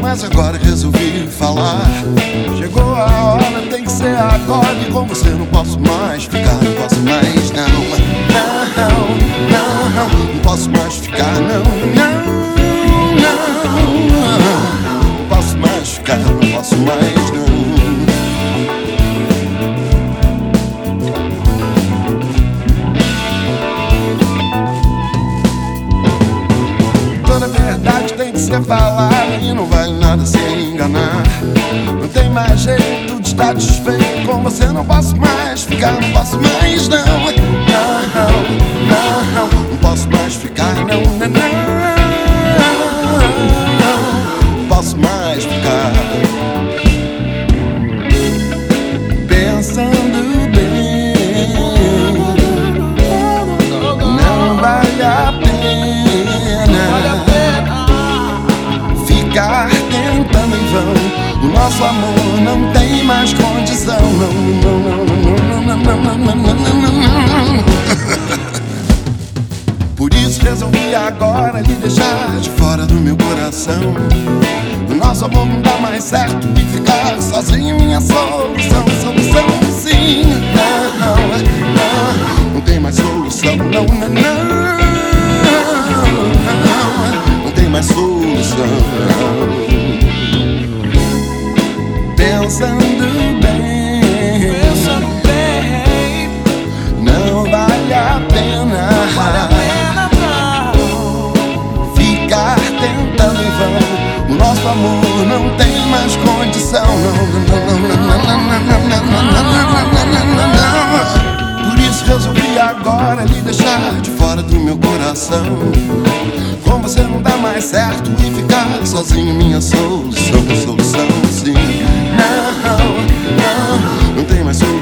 mas agora resolvi falar. Chegou a hora, tem que ser agora. E com você não posso mais ficar, não posso mais, não. Não, não, não, não posso mais ficar, não, não, não. Não posso mais ficar, não posso mais, não. Toda verdade tem que ser falada e não vale nada se enganar. Não tem mais jeito de estar desfeito com você. Não posso mais ficar, não posso mais, não. Não, não, não, não. Por isso resolvi agora lhe deixar de fora do meu coração. O nosso amor não dá mais certo e ficar sozinho minha solução, solução amor não tem mais condição. Por isso resolvi agora lhe deixar de fora do meu coração. Com você não dá mais certo e ficar sozinho, minha solução, solução, sim. Não, não, não tem mais solução.